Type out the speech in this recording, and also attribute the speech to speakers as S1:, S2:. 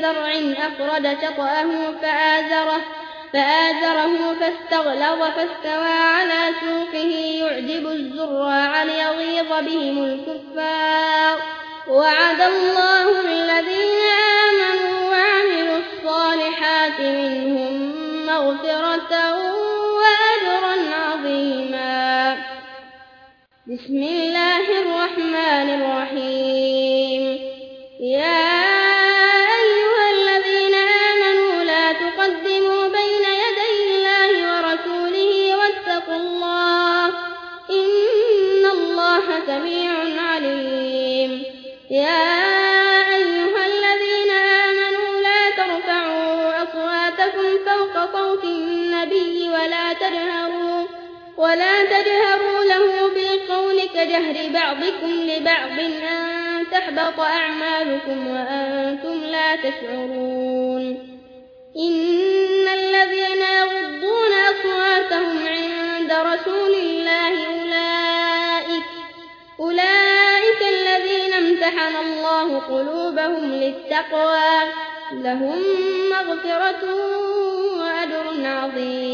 S1: كزرع أخرج شطأه فآزره فآزره فاستغلظ فاستوى على سوقه يعجب الزراع ليغيظ بهم الكفار. وعد الله الذين آمنوا وعملوا الصالحات منهم مغفرة وأجرا عظيما. بسم الله الرحمن سميع عليم. يا أيها الذين آمنوا لا ترفعوا أصواتكم فوق صوت النبي ولا تجهروا ولا تجهروا له بالقول كجهر بعضكم لبعض أن تحبط أعمالكم وأنتم لا تشعرون. إن قلوبهم للتقوى. لهم مغفرة وأجر عظيم.